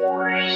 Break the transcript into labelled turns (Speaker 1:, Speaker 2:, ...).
Speaker 1: Bye.